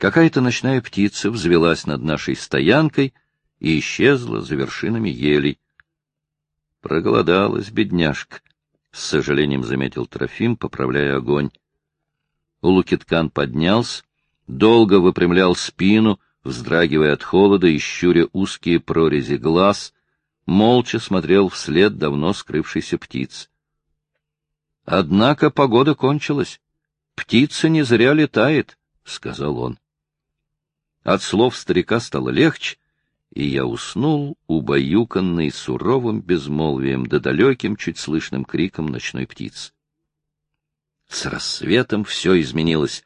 Какая-то ночная птица взвелась над нашей стоянкой и исчезла за вершинами елей. Проголодалась бедняжка, — с сожалением заметил Трофим, поправляя огонь. Улукиткан поднялся, долго выпрямлял спину, вздрагивая от холода и щуря узкие прорези глаз, молча смотрел вслед давно скрывшейся птицы. Однако погода кончилась. Птица не зря летает, — сказал он. От слов старика стало легче, и я уснул, убаюканный суровым безмолвием да далеким, чуть слышным криком ночной птицы. С рассветом все изменилось.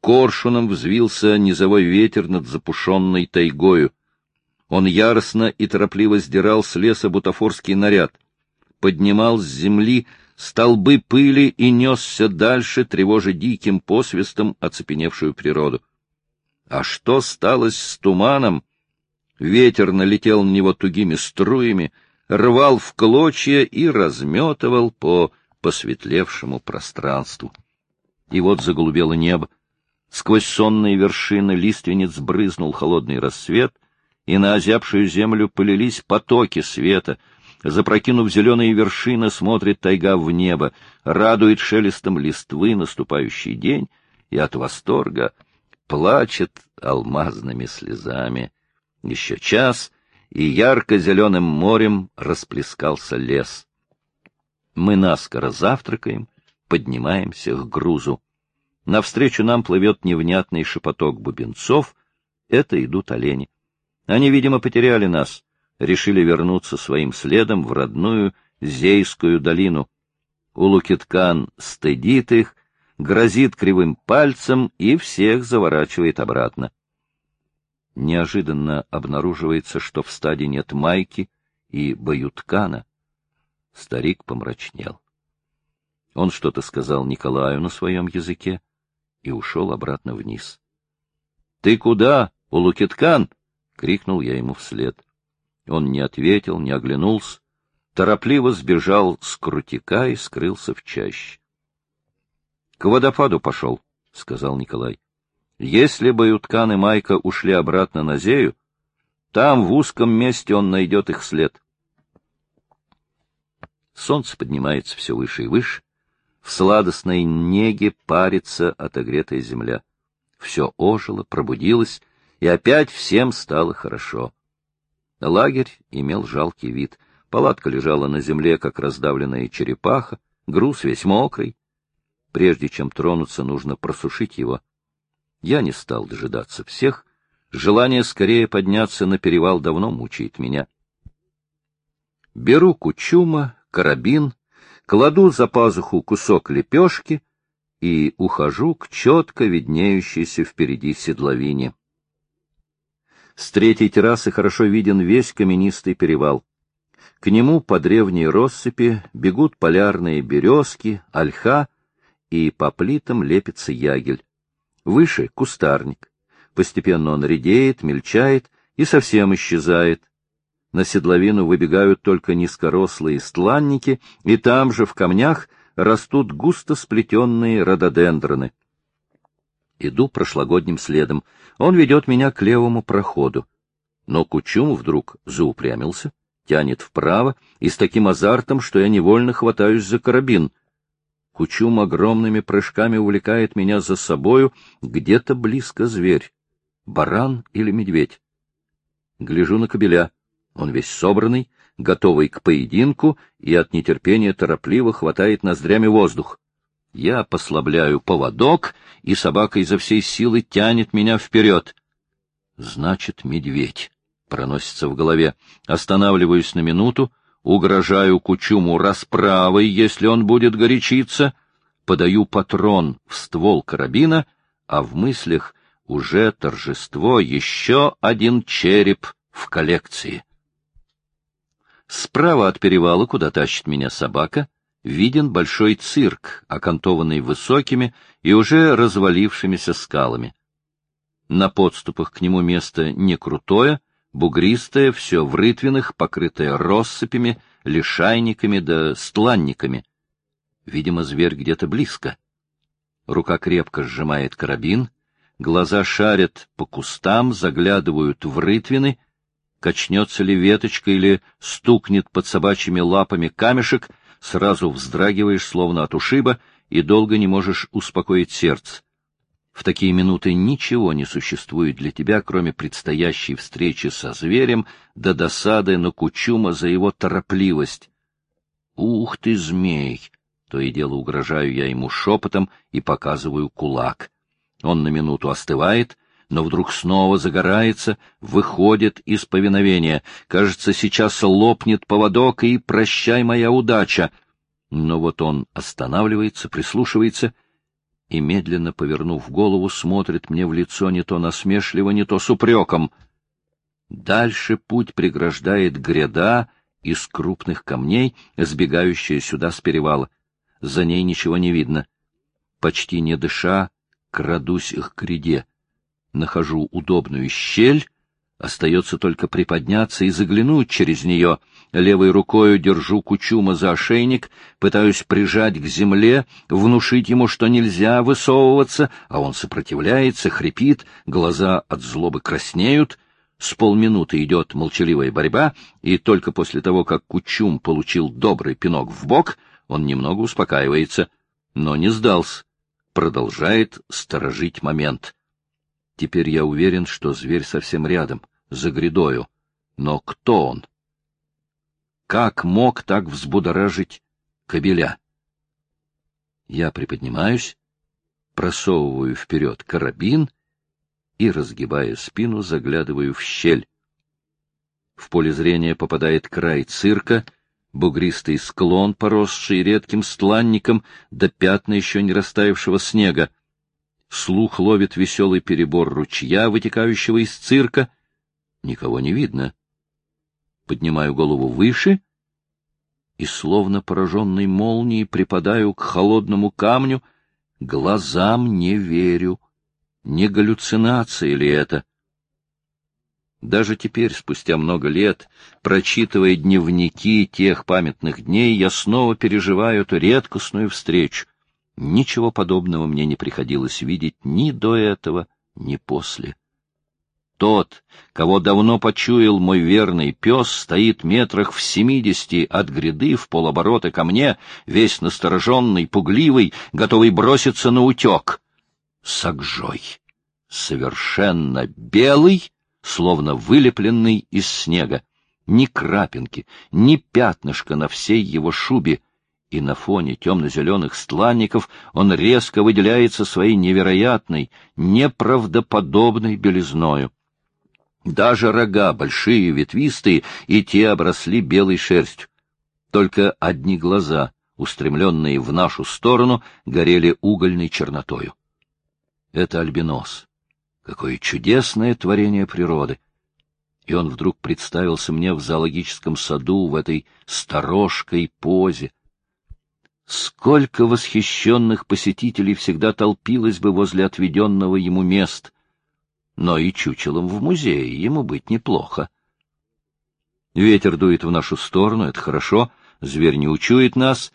Коршуном взвился низовой ветер над запушенной тайгою. Он яростно и торопливо сдирал с леса бутафорский наряд, поднимал с земли столбы пыли и несся дальше, тревожа диким посвистом оцепеневшую природу. А что сталось с туманом? Ветер налетел на него тугими струями, рвал в клочья и разметывал по посветлевшему пространству. И вот заголубело небо. Сквозь сонные вершины лиственниц брызнул холодный рассвет, и на озябшую землю полились потоки света — Запрокинув зеленые вершины, смотрит тайга в небо, радует шелестом листвы наступающий день и от восторга плачет алмазными слезами. Еще час, и ярко-зеленым морем расплескался лес. Мы наскоро завтракаем, поднимаемся к грузу. Навстречу нам плывет невнятный шепоток бубенцов. Это идут олени. Они, видимо, потеряли нас решили вернуться своим следом в родную Зейскую долину. Улукиткан стыдит их, грозит кривым пальцем и всех заворачивает обратно. Неожиданно обнаруживается, что в стаде нет майки и баюткана. Старик помрачнел. Он что-то сказал Николаю на своем языке и ушел обратно вниз. — Ты куда, Улукиткан? — крикнул я ему вслед. Он не ответил, не оглянулся, торопливо сбежал с крутика и скрылся в чаще. — К водопаду пошел, — сказал Николай. — Если бы Юткан и Майка ушли обратно на Зею, там, в узком месте, он найдет их след. Солнце поднимается все выше и выше, в сладостной неге парится отогретая земля. Все ожило, пробудилось, и опять всем стало хорошо. Лагерь имел жалкий вид. Палатка лежала на земле, как раздавленная черепаха, груз весь мокрый. Прежде чем тронуться, нужно просушить его. Я не стал дожидаться всех. Желание скорее подняться на перевал давно мучает меня. Беру кучума, карабин, кладу за пазуху кусок лепешки и ухожу к четко виднеющейся впереди седловине. С третьей террасы хорошо виден весь каменистый перевал. К нему по древней россыпи бегут полярные березки, ольха, и по плитам лепится ягель. Выше — кустарник. Постепенно он редеет, мельчает и совсем исчезает. На седловину выбегают только низкорослые стланники, и там же в камнях растут густо сплетенные рододендроны. Иду прошлогодним следом. Он ведет меня к левому проходу. Но Кучум вдруг заупрямился, тянет вправо и с таким азартом, что я невольно хватаюсь за карабин. Кучум огромными прыжками увлекает меня за собою, где-то близко зверь. Баран или медведь? Гляжу на кобеля. Он весь собранный, готовый к поединку, и от нетерпения торопливо хватает ноздрями воздух. Я послабляю поводок, и собака изо всей силы тянет меня вперед. Значит, медведь. Проносится в голове. Останавливаюсь на минуту, угрожаю Кучуму расправой, если он будет горячиться, подаю патрон в ствол карабина, а в мыслях уже торжество, еще один череп в коллекции. Справа от перевала, куда тащит меня собака, виден большой цирк, окантованный высокими и уже развалившимися скалами. На подступах к нему место не крутое, бугристое, все в рытвинах, покрытое россыпями, лишайниками да стланниками. Видимо, зверь где-то близко. Рука крепко сжимает карабин, Глаза шарят по кустам, заглядывают в рытвины. Качнется ли веточка или стукнет под собачьими лапами камешек, сразу вздрагиваешь, словно от ушиба, и долго не можешь успокоить сердце. В такие минуты ничего не существует для тебя, кроме предстоящей встречи со зверем, до досады на Кучума за его торопливость. «Ух ты, змей!» То и дело угрожаю я ему шепотом и показываю кулак. Он на минуту остывает, но вдруг снова загорается, выходит из повиновения. Кажется, сейчас лопнет поводок, и прощай моя удача. Но вот он останавливается, прислушивается — и, медленно повернув голову, смотрит мне в лицо не то насмешливо, не то с упреком. Дальше путь преграждает гряда из крупных камней, сбегающая сюда с перевала. За ней ничего не видно. Почти не дыша, крадусь их к гряде. Нахожу удобную щель, остается только приподняться и заглянуть через нее — Левой рукою держу Кучума за ошейник, пытаюсь прижать к земле, внушить ему, что нельзя высовываться, а он сопротивляется, хрипит, глаза от злобы краснеют. С полминуты идет молчаливая борьба, и только после того, как Кучум получил добрый пинок в бок, он немного успокаивается, но не сдался, продолжает сторожить момент. Теперь я уверен, что зверь совсем рядом, за грядою. Но кто он? Как мог так взбудоражить кобеля? Я приподнимаюсь, просовываю вперед карабин и, разгибая спину, заглядываю в щель. В поле зрения попадает край цирка, бугристый склон, поросший редким стланником до пятна еще не растаявшего снега. Слух ловит веселый перебор ручья, вытекающего из цирка. Никого не видно поднимаю голову выше и, словно пораженной молнией, припадаю к холодному камню, глазам не верю. Не галлюцинация ли это? Даже теперь, спустя много лет, прочитывая дневники тех памятных дней, я снова переживаю эту редкостную встречу. Ничего подобного мне не приходилось видеть ни до этого, ни после. Тот, кого давно почуял мой верный пес, стоит метрах в семидесяти от гряды в полоборота ко мне, весь настороженный, пугливый, готовый броситься на утек. Сагжой, совершенно белый, словно вылепленный из снега. Ни крапинки, ни пятнышка на всей его шубе, и на фоне темно-зеленых стланников он резко выделяется своей невероятной, неправдоподобной белизною. Даже рога, большие, ветвистые, и те обросли белой шерстью. Только одни глаза, устремленные в нашу сторону, горели угольной чернотою. Это альбинос. Какое чудесное творение природы! И он вдруг представился мне в зоологическом саду в этой сторожкой позе. Сколько восхищенных посетителей всегда толпилось бы возле отведенного ему места! Но и чучелом в музее ему быть неплохо. Ветер дует в нашу сторону, это хорошо, зверь не учует нас.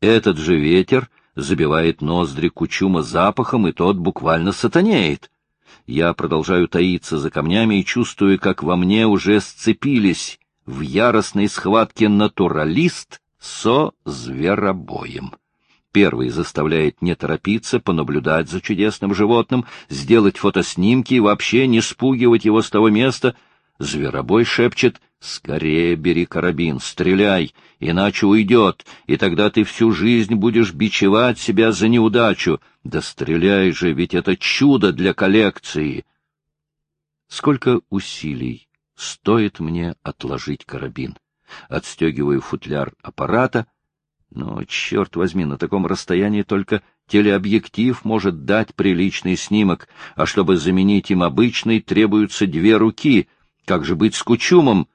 Этот же ветер забивает ноздри кучума запахом, и тот буквально сатанеет. Я продолжаю таиться за камнями и чувствую, как во мне уже сцепились в яростной схватке натуралист со зверобоем. Первый заставляет не торопиться, понаблюдать за чудесным животным, сделать фотоснимки и вообще не спугивать его с того места. Зверобой шепчет «Скорее бери карабин, стреляй, иначе уйдет, и тогда ты всю жизнь будешь бичевать себя за неудачу. Да стреляй же, ведь это чудо для коллекции!» Сколько усилий стоит мне отложить карабин? Отстегиваю футляр аппарата — но, черт возьми, на таком расстоянии только телеобъектив может дать приличный снимок, а чтобы заменить им обычный, требуются две руки. Как же быть с кучумом?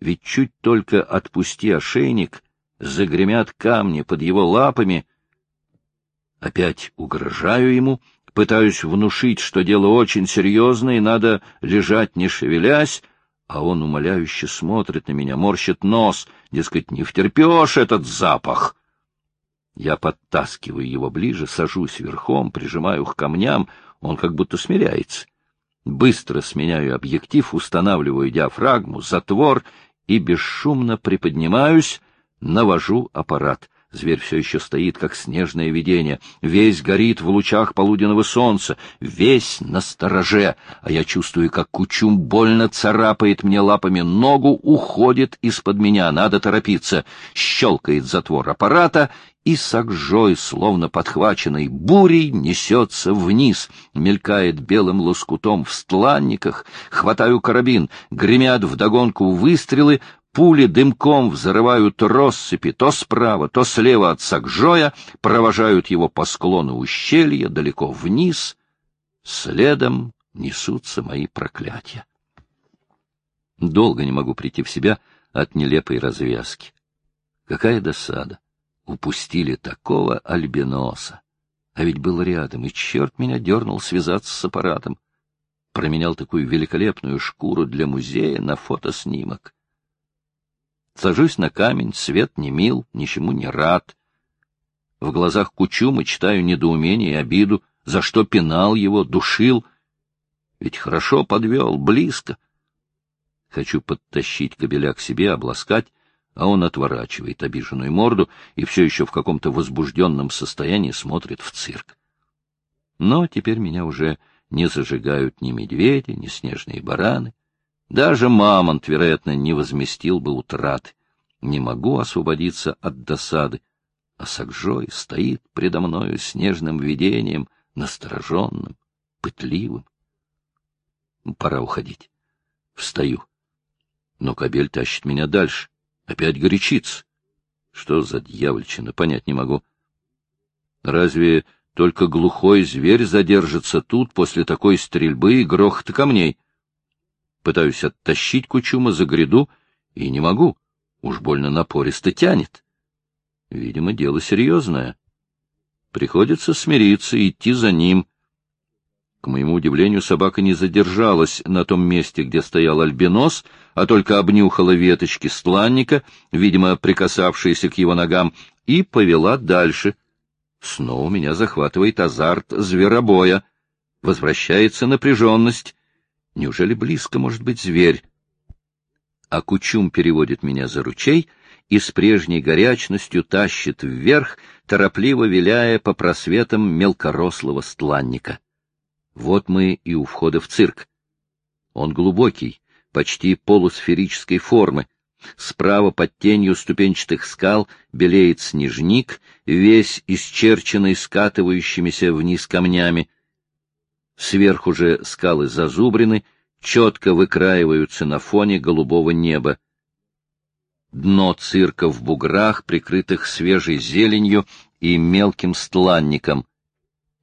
Ведь чуть только отпусти ошейник, загремят камни под его лапами. Опять угрожаю ему, пытаюсь внушить, что дело очень серьезное, и надо лежать не шевелясь, а он умоляюще смотрит на меня, морщит нос, дескать, не втерпешь этот запах. Я подтаскиваю его ближе, сажусь верхом, прижимаю к камням, Он как будто смиряется. Быстро сменяю объектив, устанавливаю диафрагму, затвор и бесшумно приподнимаюсь, навожу аппарат. Зверь все еще стоит, как снежное видение, весь горит в лучах полуденного солнца, весь на стороже, а я чувствую, как кучум больно царапает мне лапами ногу, уходит из-под меня, надо торопиться. Щелкает затвор аппарата, и сагжой, словно подхваченный бурей, несется вниз, мелькает белым лоскутом в стланниках, хватаю карабин, гремят вдогонку выстрелы, Пули дымком взрывают россыпи то справа, то слева от Сакжоя, провожают его по склону ущелья далеко вниз. Следом несутся мои проклятия. Долго не могу прийти в себя от нелепой развязки. Какая досада! Упустили такого альбиноса. А ведь был рядом, и черт меня дернул связаться с аппаратом. Променял такую великолепную шкуру для музея на фотоснимок. Сажусь на камень, свет не мил, ничему не рад. В глазах Кучума читаю недоумение и обиду, за что пинал его, душил. Ведь хорошо подвел, близко. Хочу подтащить кобеля к себе, обласкать, а он отворачивает обиженную морду и все еще в каком-то возбужденном состоянии смотрит в цирк. Но теперь меня уже не зажигают ни медведи, ни снежные бараны. Даже мамонт, вероятно, не возместил бы утраты. Не могу освободиться от досады. А Сакжой стоит предо мною снежным видением, настороженным, пытливым. Пора уходить. Встаю. Но кобель тащит меня дальше. Опять горячится. Что за дьявольщина, понять не могу. Разве только глухой зверь задержится тут после такой стрельбы и грохота камней? Пытаюсь оттащить Кучума за гряду, и не могу. Уж больно напористо тянет. Видимо, дело серьезное. Приходится смириться и идти за ним. К моему удивлению, собака не задержалась на том месте, где стоял альбинос, а только обнюхала веточки стланника, видимо, прикасавшиеся к его ногам, и повела дальше. Снова меня захватывает азарт зверобоя. Возвращается напряженность. Неужели близко может быть зверь? А Кучум переводит меня за ручей и с прежней горячностью тащит вверх, торопливо виляя по просветам мелкорослого стланника. Вот мы и у входа в цирк. Он глубокий, почти полусферической формы. Справа под тенью ступенчатых скал белеет снежник, весь исчерченный скатывающимися вниз камнями. Сверху же скалы зазубрены, четко выкраиваются на фоне голубого неба. Дно цирка в буграх, прикрытых свежей зеленью и мелким стланником.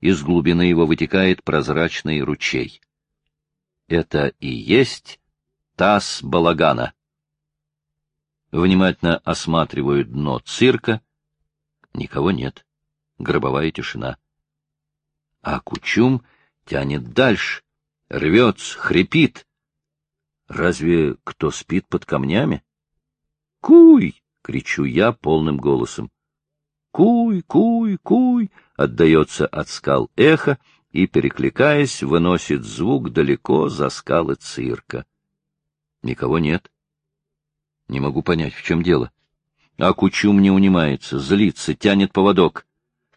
Из глубины его вытекает прозрачный ручей. Это и есть таз балагана. Внимательно осматриваю дно цирка. Никого нет. Гробовая тишина. А Кучум тянет дальше, рвется, хрипит. Разве кто спит под камнями? «Куй!» — кричу я полным голосом. «Куй, куй, куй!» — отдается от скал эхо и, перекликаясь, выносит звук далеко за скалы цирка. Никого нет. Не могу понять, в чем дело. А Кучум не унимается, злится, тянет поводок.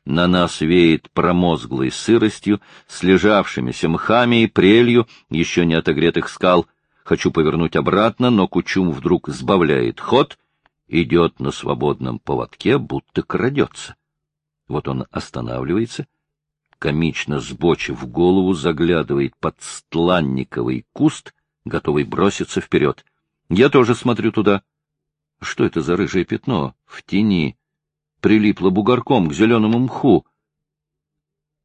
На нас веет промозглой сыростью, слежавшимися мхами и прелью еще не отогретых скал. Хочу повернуть обратно, но Кучум вдруг сбавляет ход, идет на свободном поводке, будто крадется. Вот он останавливается, комично сбочив голову, заглядывает под стланниковый куст, готовый броситься вперед. Я тоже смотрю туда. Что это за рыжее пятно в тени? Прилипла бугорком к зеленому мху.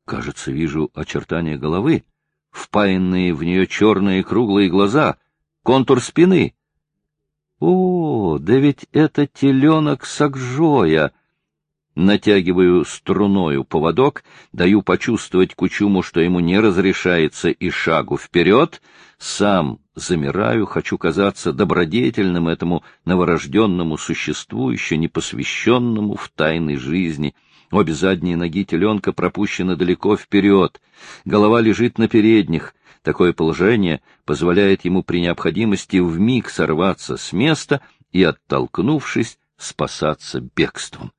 Кажется, вижу очертания головы, впаянные в нее черные круглые глаза, контур спины. О, да ведь это теленок Сакжоя! Натягиваю струною поводок, даю почувствовать Кучуму, что ему не разрешается и шагу вперед, сам замираю, хочу казаться добродетельным этому новорожденному существу, еще не посвященному в тайны жизни. Обе задние ноги теленка пропущены далеко вперед, голова лежит на передних. Такое положение позволяет ему при необходимости вмиг сорваться с места и, оттолкнувшись, спасаться бегством.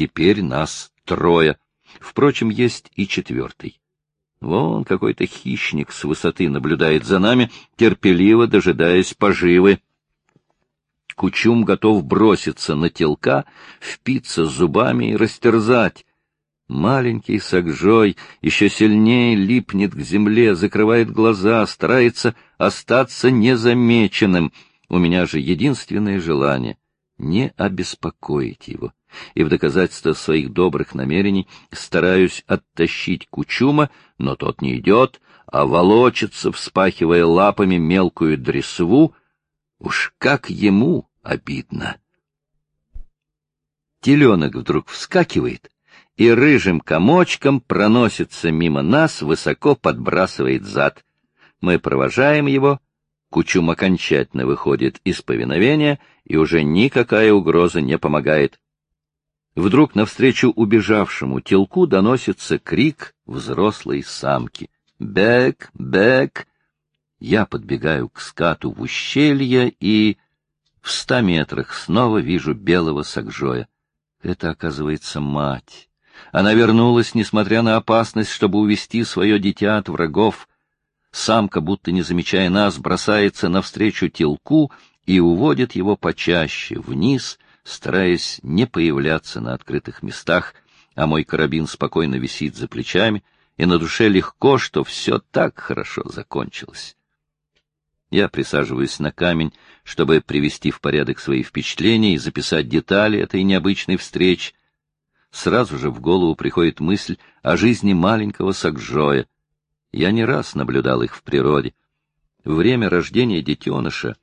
Теперь нас трое. Впрочем, есть и четвертый. Вон какой-то хищник с высоты наблюдает за нами, терпеливо дожидаясь поживы. Кучум готов броситься на телка, впиться зубами и растерзать. Маленький Сагжой еще сильнее липнет к земле, закрывает глаза, старается остаться незамеченным. У меня же единственное желание — не обеспокоить его. И в доказательство своих добрых намерений стараюсь оттащить Кучума, но тот не идет, а волочится, вспахивая лапами мелкую дресву. Уж как ему обидно. Теленок вдруг вскакивает и рыжим комочком проносится мимо нас, высоко подбрасывает зад. Мы провожаем его, Кучум окончательно выходит из повиновения, и уже никакая угроза не помогает. Вдруг навстречу убежавшему телку доносится крик взрослой самки. «Бэк! Бэк!» Я подбегаю к скату в ущелье и... В ста метрах снова вижу белого сагжоя. Это, оказывается, мать. Она вернулась, несмотря на опасность, чтобы увести свое дитя от врагов. Самка, будто не замечая нас, бросается навстречу телку и уводит его почаще, вниз, стараясь не появляться на открытых местах, а мой карабин спокойно висит за плечами, и на душе легко, что все так хорошо закончилось. Я присаживаюсь на камень, чтобы привести в порядок свои впечатления и записать детали этой необычной встречи. Сразу же в голову приходит мысль о жизни маленького Сакжоя. Я не раз наблюдал их в природе. Время рождения детеныша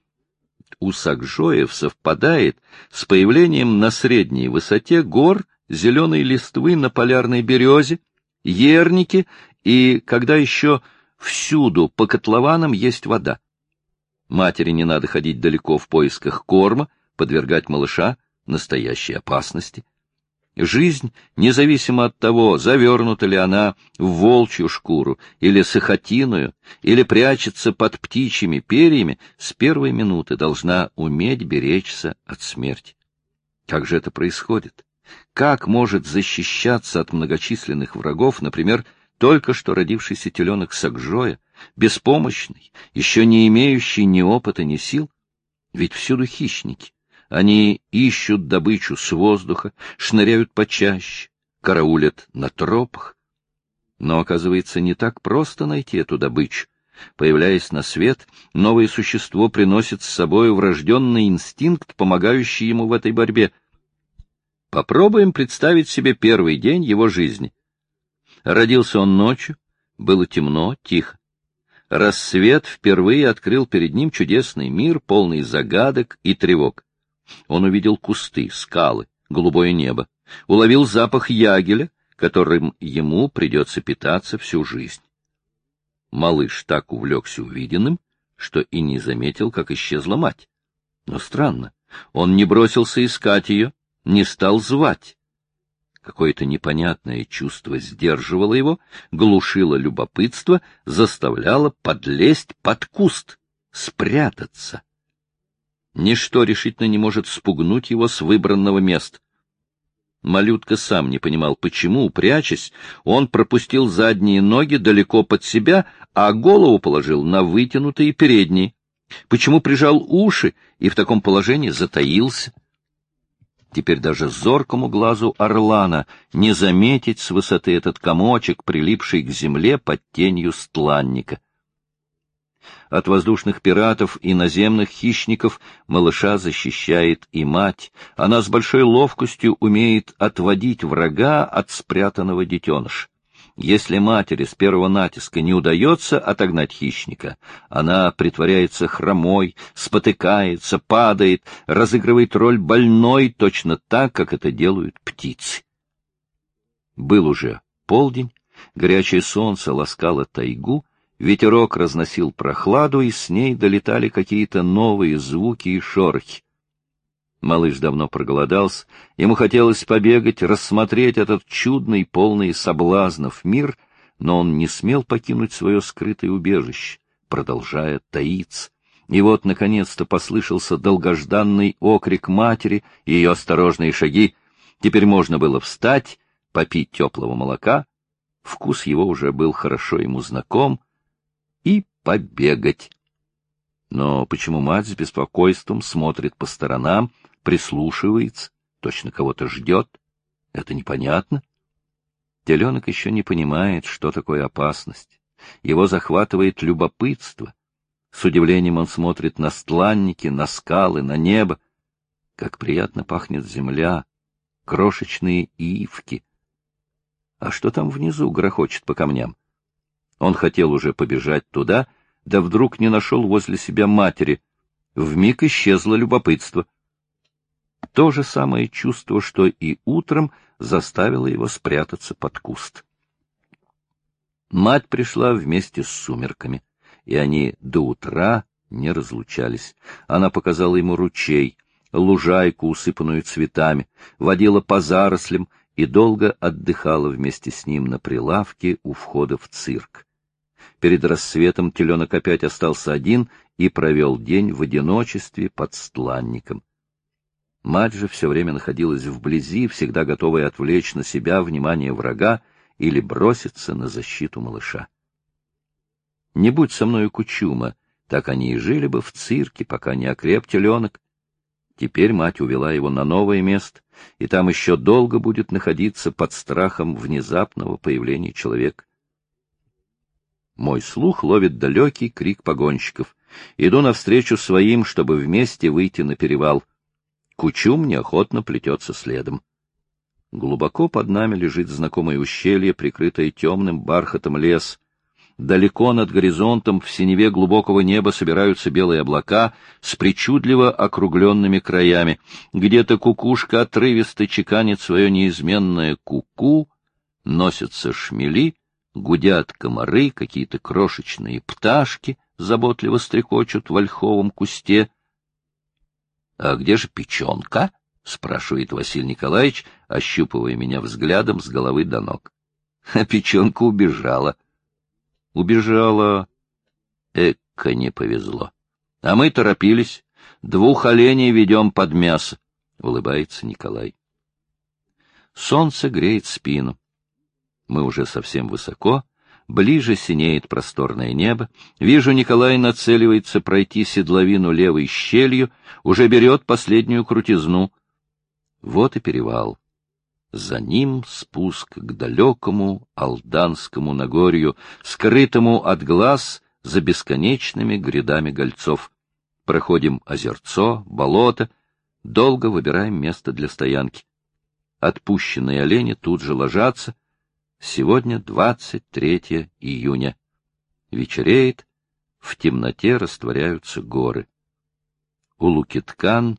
у Сакжоев совпадает с появлением на средней высоте гор зеленой листвы на полярной березе, ерники и когда еще всюду по котлованам есть вода. Матери не надо ходить далеко в поисках корма, подвергать малыша настоящей опасности. Жизнь, независимо от того, завернута ли она в волчью шкуру или сахатиную, или прячется под птичьими перьями, с первой минуты должна уметь беречься от смерти. Как же это происходит? Как может защищаться от многочисленных врагов, например, только что родившийся теленок Сакжоя, беспомощный, еще не имеющий ни опыта, ни сил? Ведь всюду хищники. Они ищут добычу с воздуха, шныряют почаще, караулят на тропах. Но, оказывается, не так просто найти эту добычу. Появляясь на свет, новое существо приносит с собой врожденный инстинкт, помогающий ему в этой борьбе. Попробуем представить себе первый день его жизни. Родился он ночью, было темно, тихо. Рассвет впервые открыл перед ним чудесный мир, полный загадок и тревог. Он увидел кусты, скалы, голубое небо, уловил запах ягеля, которым ему придется питаться всю жизнь. Малыш так увлекся увиденным, что и не заметил, как исчезла мать. Но странно, он не бросился искать ее, не стал звать. Какое-то непонятное чувство сдерживало его, глушило любопытство, заставляло подлезть под куст, спрятаться. Ничто решительно не может спугнуть его с выбранного места. Малютка сам не понимал, почему, прячась, он пропустил задние ноги далеко под себя, а голову положил на вытянутые передние. Почему прижал уши и в таком положении затаился? Теперь даже зоркому глазу орлана не заметить с высоты этот комочек, прилипший к земле под тенью стланника. От воздушных пиратов и наземных хищников малыша защищает и мать. Она с большой ловкостью умеет отводить врага от спрятанного детеныша. Если матери с первого натиска не удается отогнать хищника, она притворяется хромой, спотыкается, падает, разыгрывает роль больной точно так, как это делают птицы. Был уже полдень, горячее солнце ласкало тайгу, ветерок разносил прохладу, и с ней долетали какие-то новые звуки и шорохи. Малыш давно проголодался, ему хотелось побегать, рассмотреть этот чудный, полный соблазнов мир, но он не смел покинуть свое скрытое убежище, продолжая таиться. И вот, наконец-то, послышался долгожданный окрик матери и ее осторожные шаги. Теперь можно было встать, попить теплого молока, вкус его уже был хорошо ему знаком, и побегать. Но почему мать с беспокойством смотрит по сторонам, прислушивается, точно кого-то ждет? Это непонятно. Теленок еще не понимает, что такое опасность. Его захватывает любопытство. С удивлением он смотрит на стланники, на скалы, на небо. Как приятно пахнет земля, крошечные ивки. А что там внизу грохочет по камням? Он хотел уже побежать туда, да вдруг не нашел возле себя матери. Вмиг исчезло любопытство. То же самое чувство, что и утром заставило его спрятаться под куст. Мать пришла вместе с сумерками, и они до утра не разлучались. Она показала ему ручей, лужайку, усыпанную цветами, водила по зарослям и долго отдыхала вместе с ним на прилавке у входа в цирк. Перед рассветом теленок опять остался один и провел день в одиночестве под стланником. Мать же все время находилась вблизи, всегда готовая отвлечь на себя внимание врага или броситься на защиту малыша. Не будь со мною кучума, так они и жили бы в цирке, пока не окреп теленок. Теперь мать увела его на новое место, и там еще долго будет находиться под страхом внезапного появления человека. Мой слух ловит далекий крик погонщиков. Иду навстречу своим, чтобы вместе выйти на перевал. Кучум неохотно плетется следом. Глубоко под нами лежит знакомое ущелье, прикрытое темным бархатом лес. Далеко над горизонтом в синеве глубокого неба собираются белые облака с причудливо округленными краями. Где-то кукушка отрывисто чеканит свое неизменное куку, -ку, носятся шмели — гудят комары, какие-то крошечные пташки заботливо стрекочут в ольховом кусте. — А где же печенка? — спрашивает Василий Николаевич, ощупывая меня взглядом с головы до ног. А печенка убежала. Убежала. Эка не повезло. А мы торопились. Двух оленей ведем под мясо, — улыбается Николай. Солнце греет спину. Мы уже совсем высоко, ближе синеет просторное небо. Вижу, Николай нацеливается пройти седловину левой щелью, уже берет последнюю крутизну. Вот и перевал. За ним спуск к далекому Алданскому Нагорью, скрытому от глаз за бесконечными грядами гольцов. Проходим озерцо, болото, долго выбираем место для стоянки. Отпущенные олени тут же ложатся — Сегодня 23 июня. Вечереет, в темноте растворяются горы. Улукиткан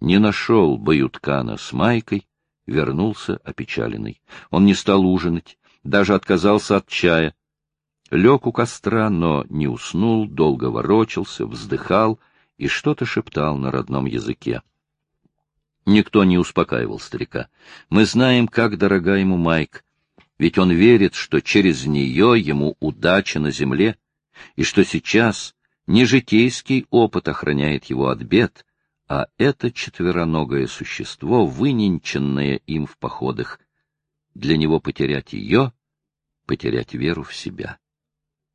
не нашел Баюткана с Майкой, вернулся опечаленный. Он не стал ужинать, даже отказался от чая. Лег у костра, но не уснул, долго ворочался, вздыхал и что-то шептал на родном языке. Никто не успокаивал старика. Мы знаем, как дорога ему Майк, ведь он верит, что через нее ему удача на земле, и что сейчас не житейский опыт охраняет его от бед, а это четвероногое существо, выненченное им в походах. Для него потерять ее — потерять веру в себя.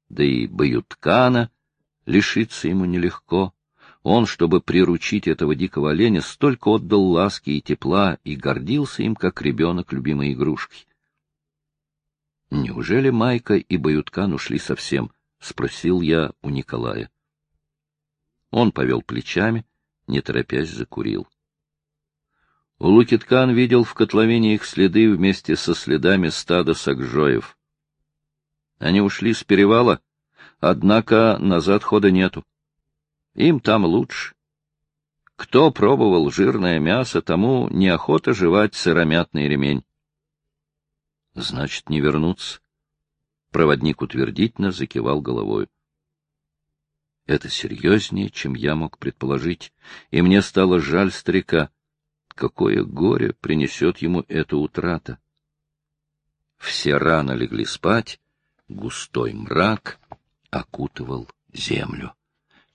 Да и Баюткана лишиться ему нелегко. Он, чтобы приручить этого дикого оленя, столько отдал ласки и тепла и гордился им, как ребенок любимой игрушкой. Неужели Майка и Баюткан ушли совсем? — спросил я у Николая. Он повел плечами, не торопясь закурил. Лукиткан видел в котловине их следы вместе со следами стада сакжоев. Они ушли с перевала, однако назад хода нету. Им там лучше. Кто пробовал жирное мясо, тому неохота жевать сыромятный ремень. Значит, не вернуться. Проводник утвердительно закивал головой. Это серьезнее, чем я мог предположить, и мне стало жаль старика. какое горе принесет ему эта утрата. Все рано легли спать, густой мрак окутывал землю.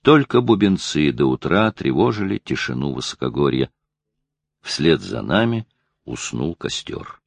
Только бубенцы до утра тревожили тишину высокогорья. Вслед за нами уснул костер.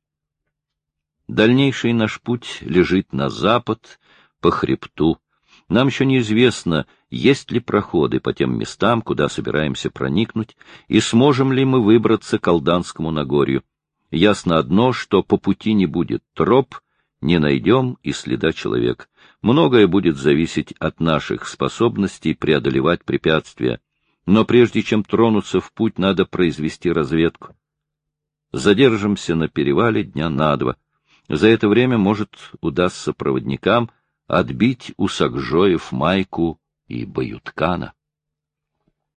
Дальнейший наш путь лежит на запад, по хребту. Нам еще неизвестно, есть ли проходы по тем местам, куда собираемся проникнуть, и сможем ли мы выбраться к Алданскому Нагорью. Ясно одно, что по пути не будет троп, не найдем и следа человека. Многое будет зависеть от наших способностей преодолевать препятствия. Но прежде чем тронуться в путь, надо произвести разведку. Задержимся на перевале дня на два. За это время, может, удастся проводникам отбить у Сакжоев Майку и Баюткана.